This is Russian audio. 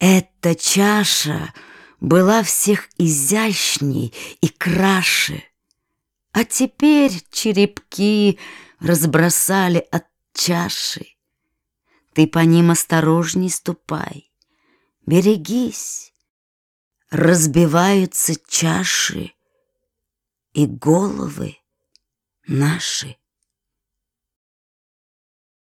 Эта чаша была всех изящней и краше, А теперь черепки разбросали от чаши. Ты по ним осторожней ступай, берегись, Разбиваются чаши и головы наши.